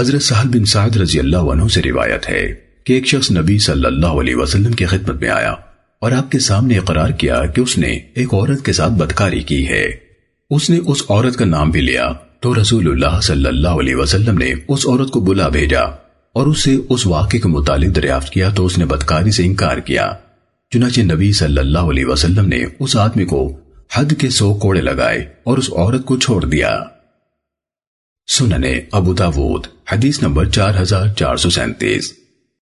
حضرت سہل بن سعد رضی اللہ عنہ سے روایت ہے کہ ایک شخص نبی صلی اللہ علیہ وسلم کی خدمت میں آیا اور آپ کے سامنے اقرار کیا کہ اس نے ایک عورت کے ساتھ بدکاری کی ہے۔ اس نے اس عورت کا نام بھی لیا تو رسول اللہ صلی اللہ علیہ وسلم نے اس عورت کو بلا بھیجا اور اس سے اس واقعے کے متعلق دریافت کیا تو اس نے بدکاری سے انکار کیا۔ چنانچہ نبی صلی اللہ علیہ وسلم نے اس آدمی کو حد کے سو کوڑے لگائے اور اس عورت کو چھوڑ دیا۔ سننے ابو داود حدیث نمبر چار ہزار چار سو سینتیس۔